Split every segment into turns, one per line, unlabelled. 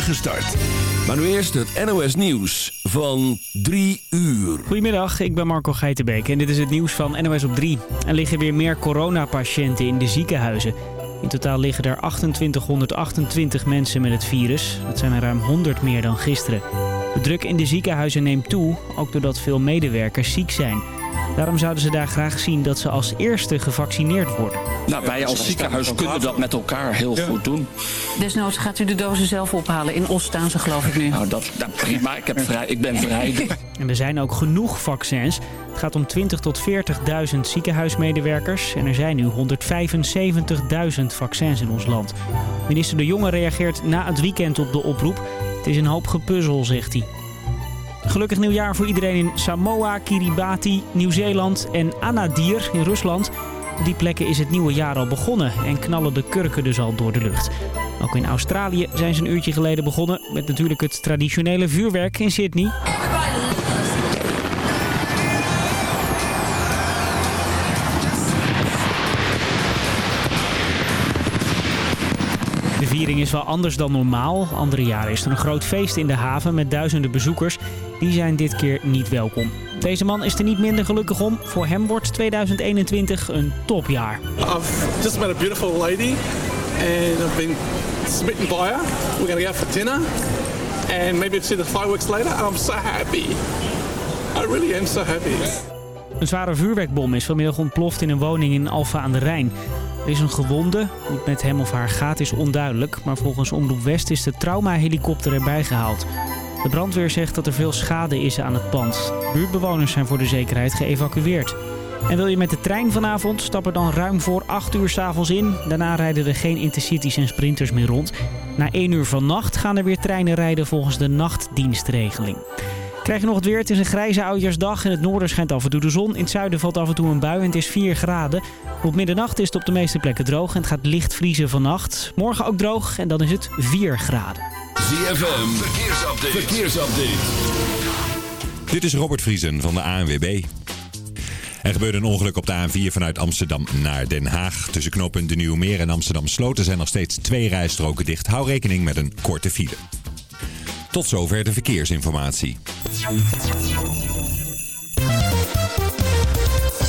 start. Maar nu eerst het NOS Nieuws van 3 uur.
Goedemiddag, ik ben Marco Geitenbeek en dit is het nieuws van NOS op 3. Er liggen weer meer coronapatiënten in de ziekenhuizen. In totaal liggen er 2828 mensen met het virus. Dat zijn er ruim 100 meer dan gisteren. De druk in de ziekenhuizen neemt toe, ook doordat veel medewerkers ziek zijn. Daarom zouden ze daar graag zien dat ze als eerste gevaccineerd worden.
Nou, wij als ziekenhuis kunnen dat met elkaar heel goed doen.
Desnoods gaat u de dozen zelf ophalen. In Os staan ze geloof ik nu.
Nou, dat, dat prima. Ik, heb vrij, ik ben vrij.
En er zijn ook genoeg vaccins. Het gaat om 20.000 tot 40.000 ziekenhuismedewerkers. En er zijn nu 175.000 vaccins in ons land. Minister De Jonge reageert na het weekend op de oproep. Het is een hoop gepuzzel, zegt hij. Gelukkig nieuwjaar voor iedereen in Samoa, Kiribati, Nieuw-Zeeland en Anadir in Rusland. Op die plekken is het nieuwe jaar al begonnen en knallen de kurken dus al door de lucht. Ook in Australië zijn ze een uurtje geleden begonnen met natuurlijk het traditionele vuurwerk in Sydney. De viering is wel anders dan normaal. Andere jaren is er een groot feest in de haven met duizenden bezoekers. Die zijn dit keer niet welkom. Deze man is er niet minder gelukkig om. Voor hem wordt 2021 een topjaar.
I've just met a beautiful lady and I've been smitten by her. We're going to go for dinner and maybe see the fireworks later and I'm so happy. I really am so happy.
Een zware vuurwerkbom is vanmiddag ontploft in een woning in Alfa aan de Rijn. Er is een gewonde. Hoe het met hem of haar gaat is onduidelijk. Maar volgens Omroep West is de traumahelikopter erbij gehaald. De brandweer zegt dat er veel schade is aan het pand. Buurtbewoners zijn voor de zekerheid geëvacueerd. En wil je met de trein vanavond, stap er dan ruim voor 8 uur s'avonds in. Daarna rijden er geen intercities en sprinters meer rond. Na 1 uur vannacht gaan er weer treinen rijden volgens de nachtdienstregeling. Krijg je nog het weer? Het is een grijze oudjaarsdag. In het noorden schijnt af en toe de zon. In het zuiden valt af en toe een bui en het is 4 graden. Op middernacht is het op de meeste plekken droog en het gaat licht vriezen vannacht. Morgen ook droog en dan is het 4 graden.
ZFM.
Dit is Robert Vriesen van de ANWB. Er gebeurde een ongeluk op de A4 vanuit Amsterdam naar Den Haag. Tussen knooppunt De Nieuwe Meer en Amsterdam Sloten zijn nog steeds twee rijstroken dicht. Hou rekening met een korte file. Tot zover de verkeersinformatie.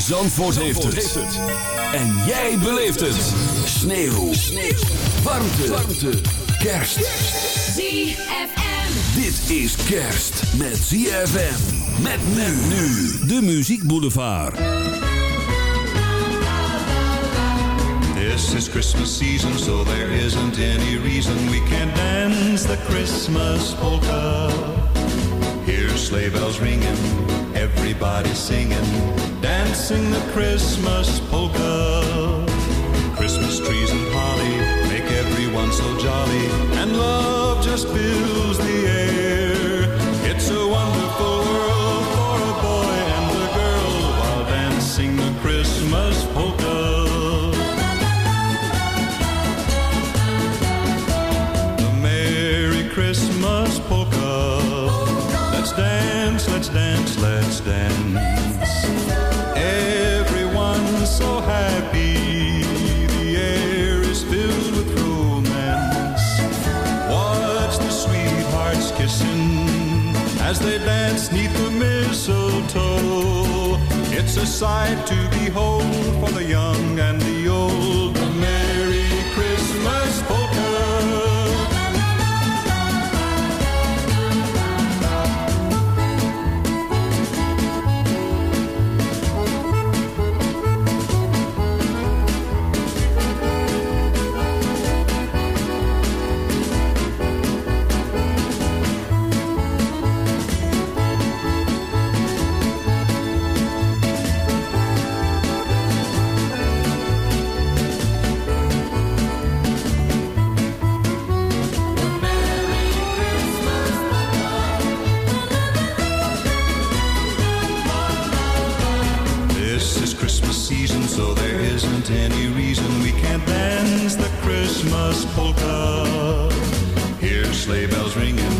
Zandvoort, heeft, het. En jij beleeft het. Sneeuw. Sneeuw. Warmte. Warmte. Kerst.
ZFM.
Dit is kerst met ZFM. Met men nu. De Muziek Boulevard.
This is Christmas season, so there isn't any reason we can't dance the Christmas polka. Hear sleigh bells ringing, everybody singing, dancing the Christmas polka. Christmas trees and holly make everyone so jolly, and love just fills the It's a sight to behold for the young and the old.
isn't any reason we can't dance the Christmas polka. Here's sleigh bells ringing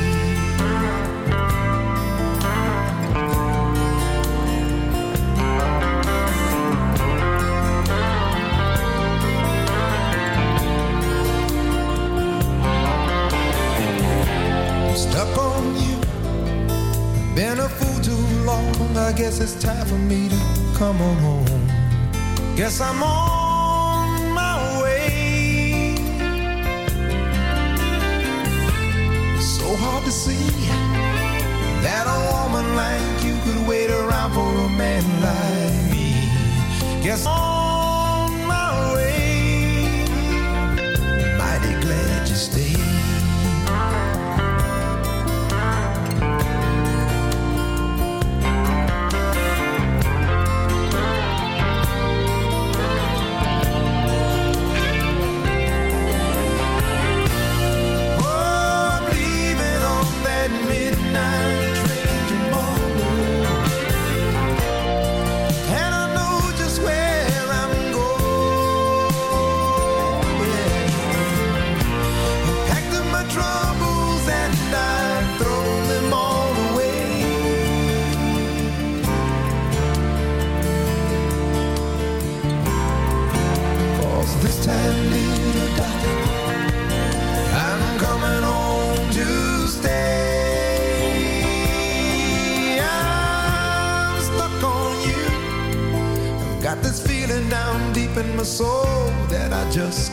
come home. Guess I'm on.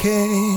okay.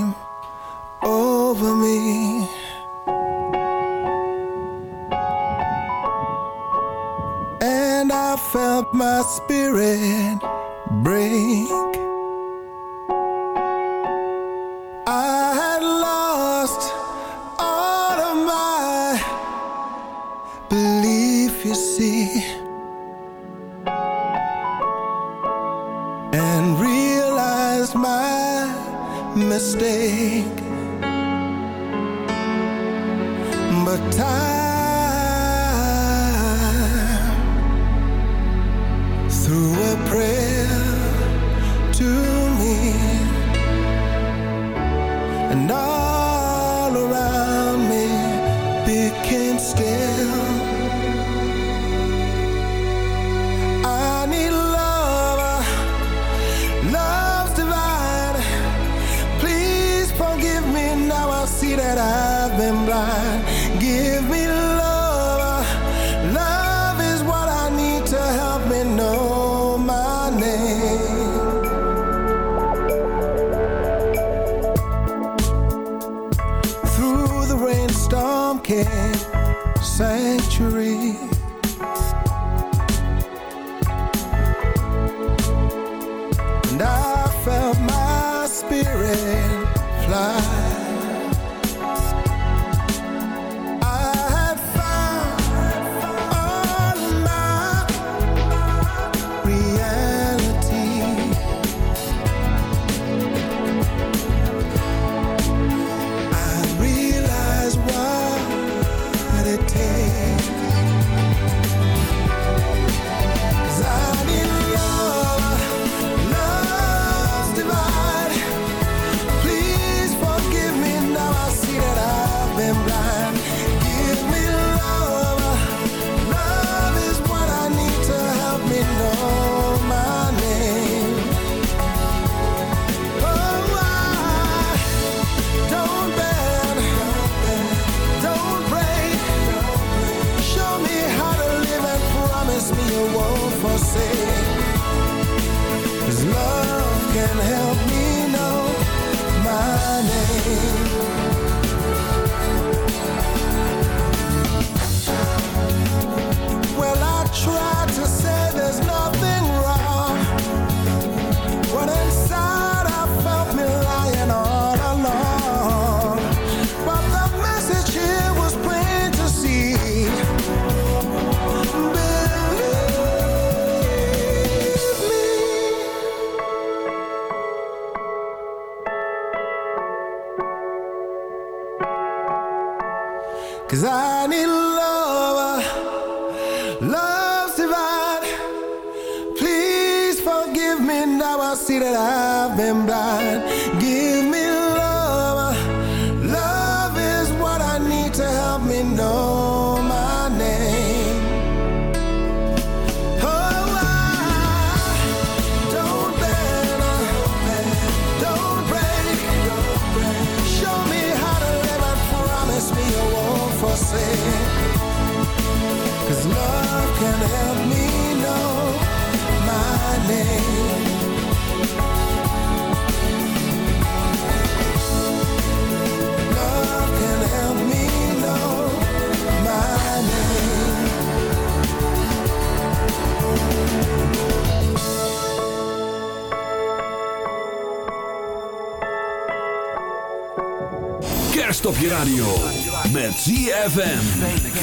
Met ZFM.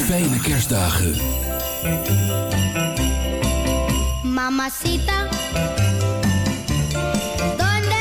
Fijne kerstdagen.
Mamacita, ¿dónde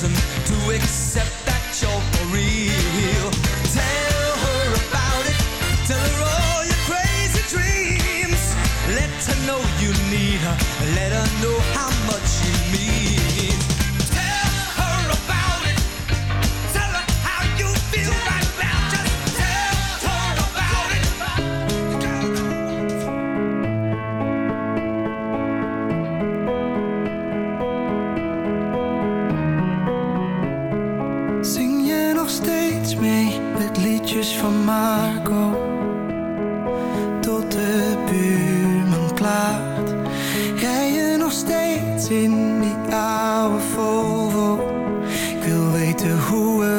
to accept
weten hoe het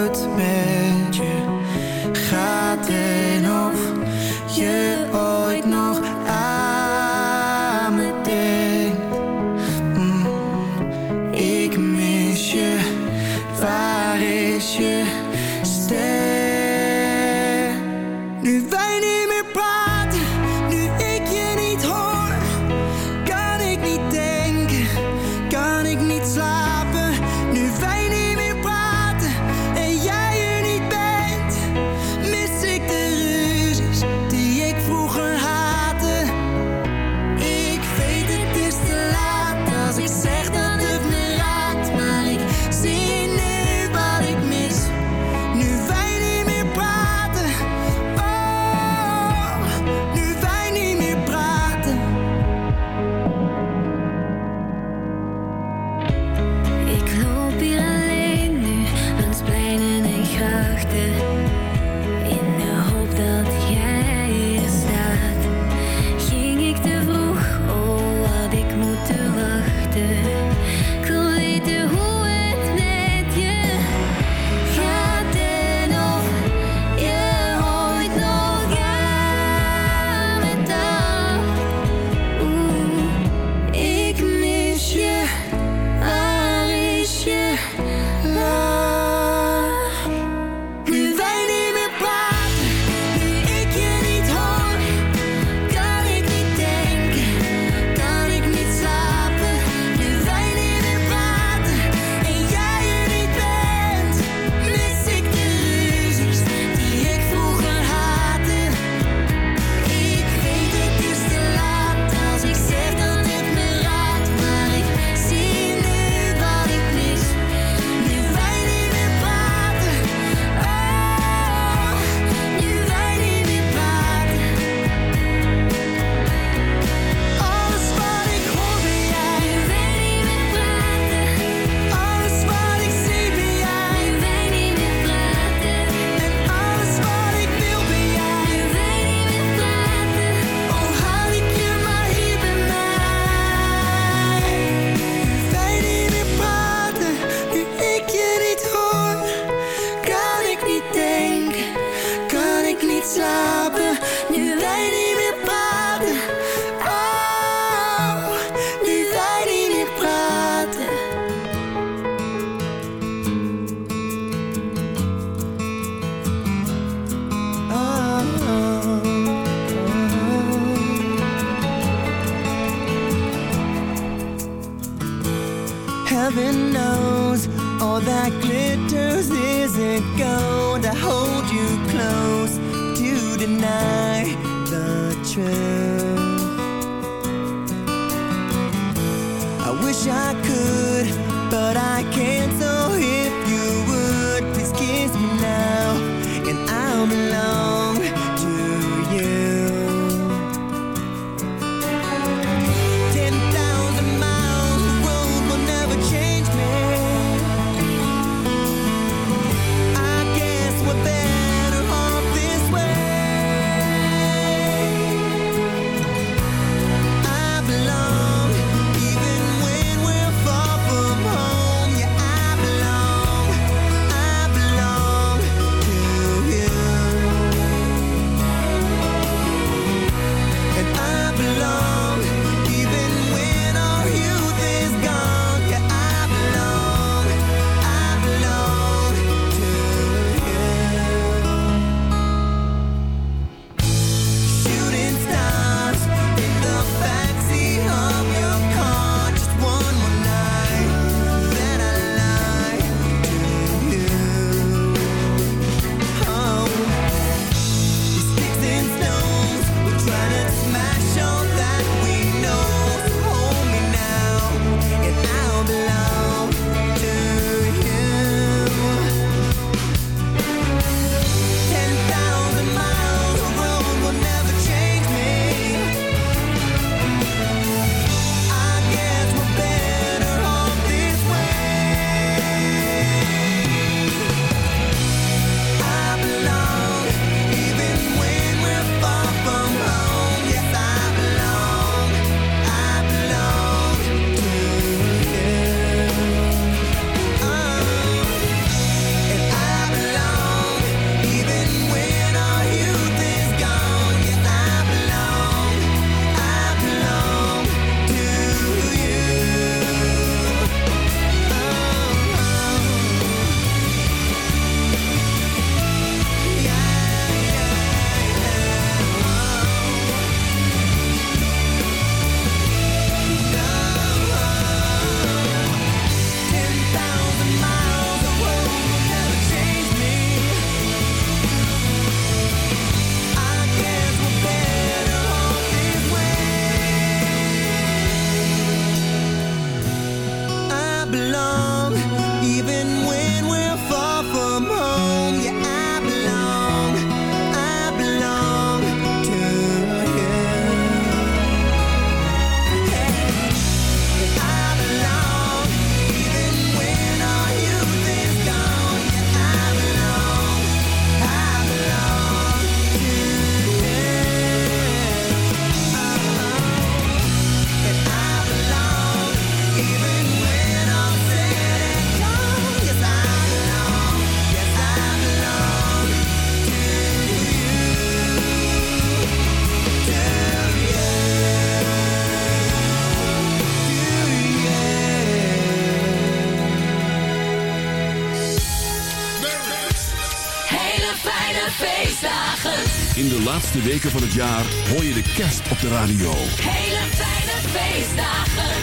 laatste weken van het jaar hoor je de kerst op de radio.
Hele fijne feestdagen.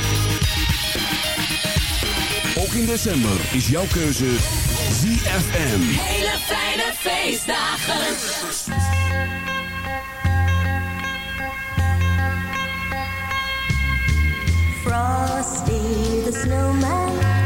Ook in december is jouw keuze ZFM.
Hele fijne feestdagen.
Frosty the Snowman.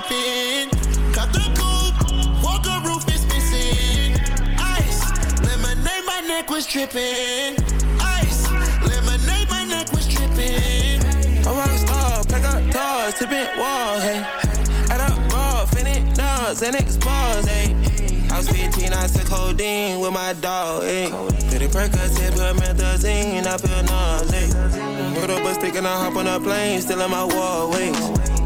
Tripping. Cut the coupe, walker roof is missing. Ice, lemonade, my neck was tripping. Ice, lemonade, my neck was tripping.
I'm a rock pack up doors, tipping walls, hey. Add up raw, finish dogs, and expose, hey. I was 15, I took codeine with my dog, hey. Pretty Percocet, put methazine, I feel music and I hop on a plane, still in my wall ways.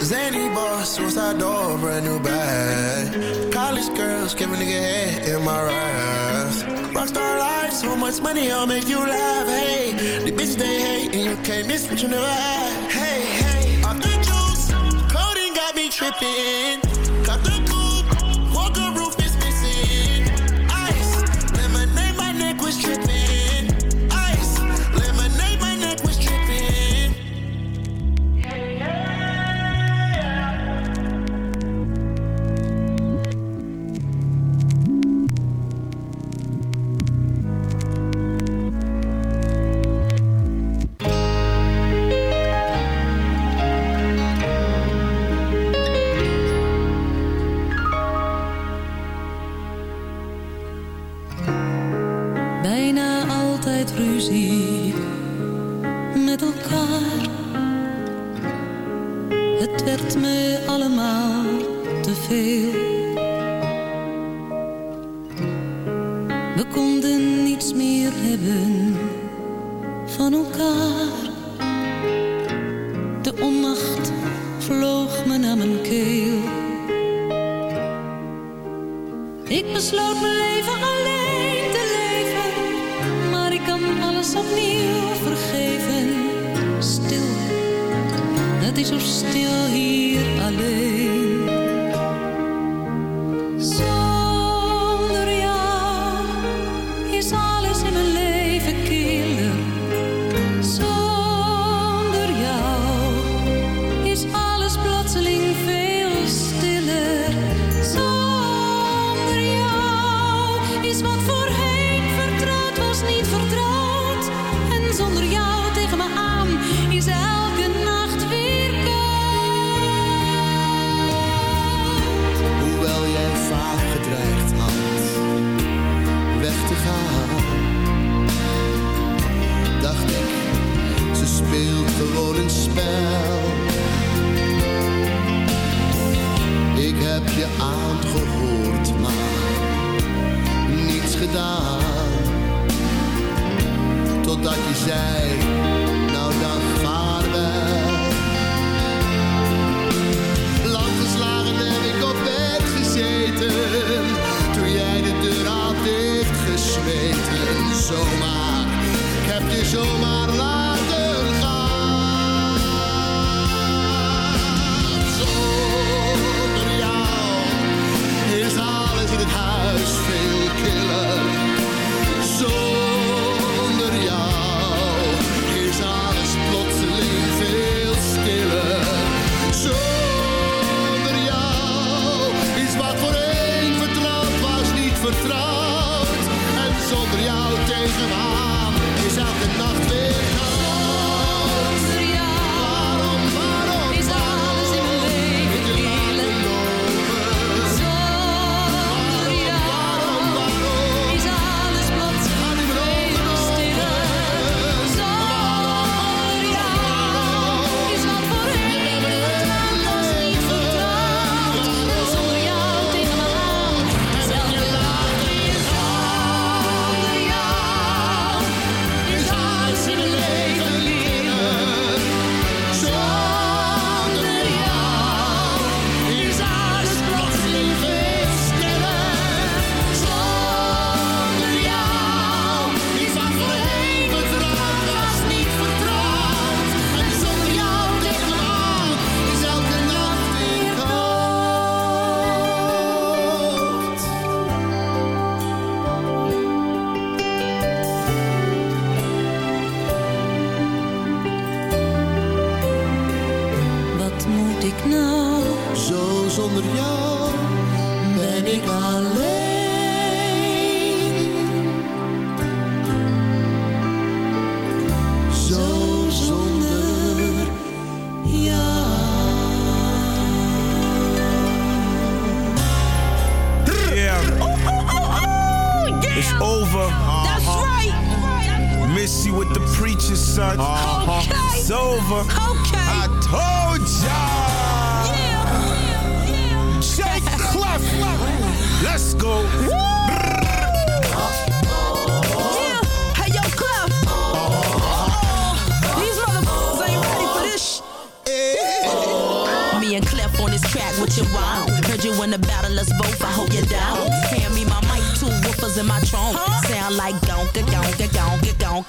Zany boss, suicide door, brand new bag. College girls, give a nigga head in my raps. Rockstar life, so much money, I'll make you laugh. Hey, the bitch they hate, and you can't miss what you never had. Hey, hey, off the juice, coding got me tripping.
Spel. Ik heb je aangehoord,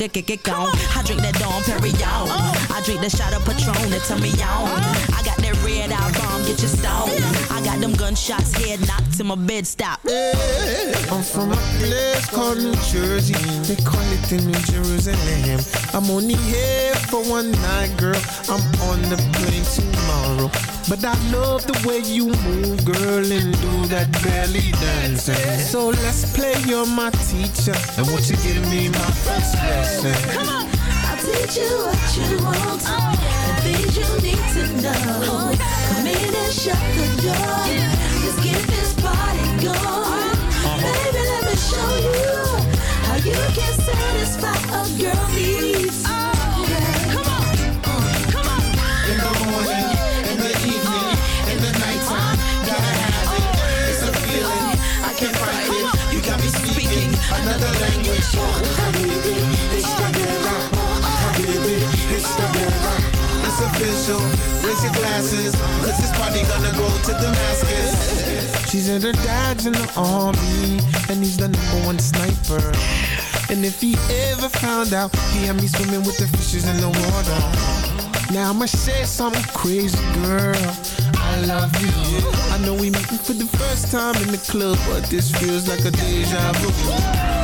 gonka, gonka, gonka, gonka. I drink that Dom Perignon. I drink the shot of Patron and tell me on. I got that red eye bomb, get you stoned. I got them gunshots, head knocked till my bed stop.
I'm from a place called New Jersey. They call it the New Jerusalem. I'm only here for one night, girl. I'm on the plane tomorrow. But I love the way you move, girl, and do that belly dancing. So let's play, you're my teacher. And won't you give me my first lesson?
Come on.
I'll teach you what you want and things you need to know. Come in and shut the door. Let's get this party going. Uh-huh. Baby, let me show you how you can satisfy a girl
Habibi, it's the guerra. It's official, raise your glasses, this party gonna go to Damascus. She said her dad's in the army, and he's the number one sniper. And if he ever found out, he had me swimming with the fishes in the water. Now I'ma say something crazy, girl. I love you. I know we meeting for the first time in the club, but this feels like a deja vu.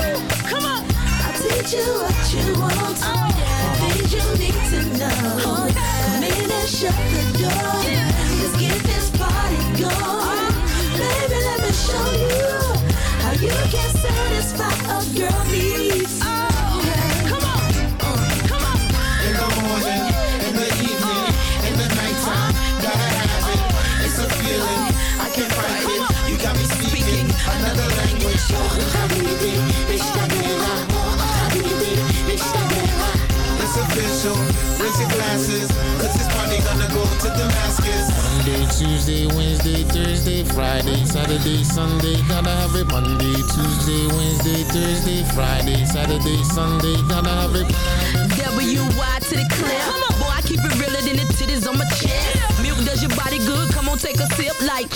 Come on.
I'll you what you want and things you need to know. Come in and shut the door. Let's get this party going. Uh-huh. Baby, let me show you how you can satisfy a girl needs. Oh.
Come on. Come on.
In the morning, in the evening, in the nighttime, gotta have it. It's a feeling, I can't fight it. You got me speaking another language. Habibi, Monday, Tuesday, Wednesday, Thursday, Friday, Saturday, Sunday, gotta have it. Monday, Tuesday, Wednesday, Thursday, Friday, Saturday, Sunday, gotta have it.
W-Y to the clip. Come on, Boy, I keep it realer than the titties on my chest. Milk does your body good. Come on, take a sip like.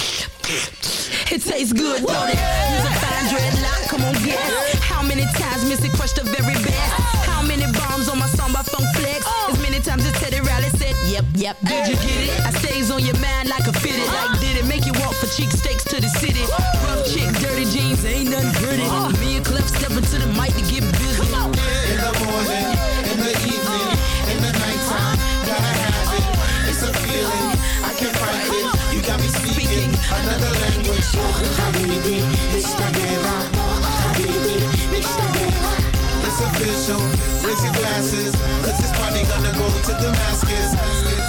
It tastes good, don't it? Yep. Did you get it? I stays on your mind like a fitted. Like, did it make you walk for cheek steaks to the city? Rough chick, dirty jeans, ain't nothing pretty. Me and Clef step into the mic to get busy.
In the morning, in the evening, uh, in the nighttime, gotta have it. Uh, it's a feeling, uh, I can't fight it. You got me speaking another language. Habibi, it's the guerra. Habibi, it's guerra. It's official, raise your glasses, cause this party gonna go to Damascus.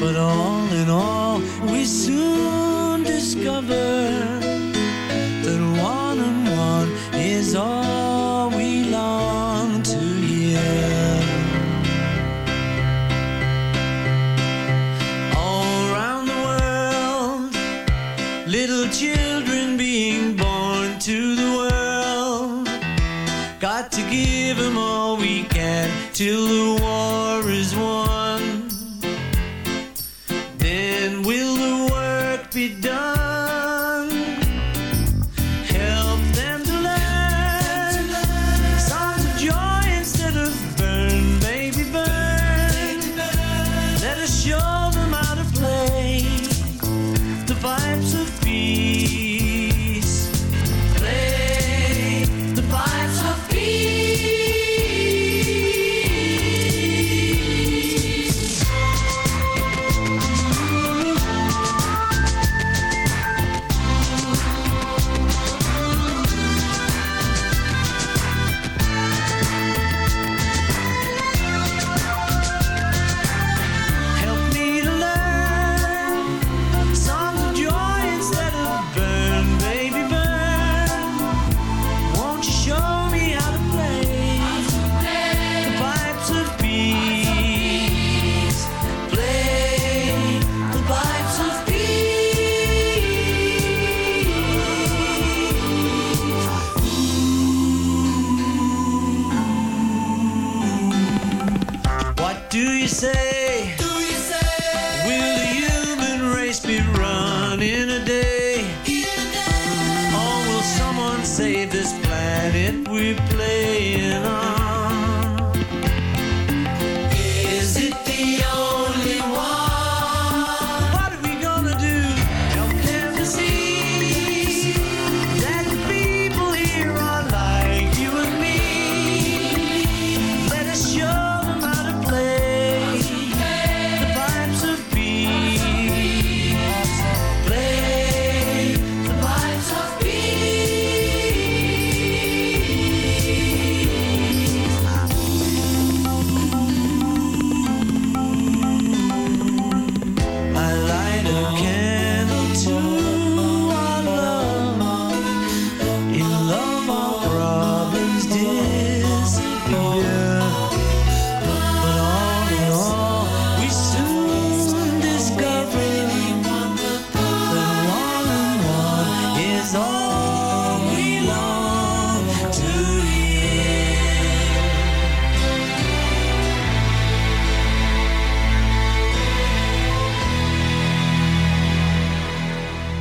But all in all, we soon discover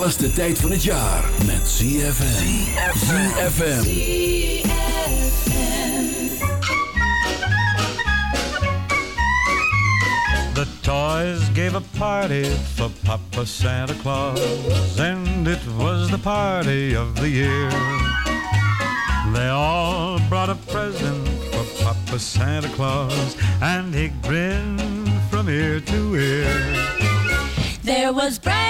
Gezelligste tijd van het jaar met ZFM. ZFM.
The toys gave a party for Papa Santa Claus, and it was the party of the year. They all brought a present for Papa Santa Claus, and he grinned from ear to ear.
There was brand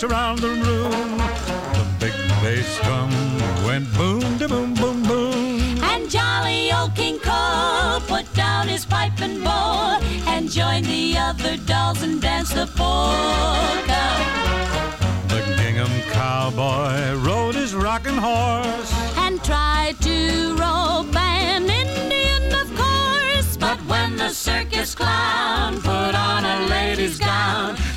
marched around the room. The big bass drum went boom, da boom, boom, boom.
And jolly old King Cole put down his pipe and bowl and joined the other dolls and danced the polka.
The gingham cowboy rode his rocking horse.
And tried to rope an Indian, of course. But when the circus clown put on a lady's gown,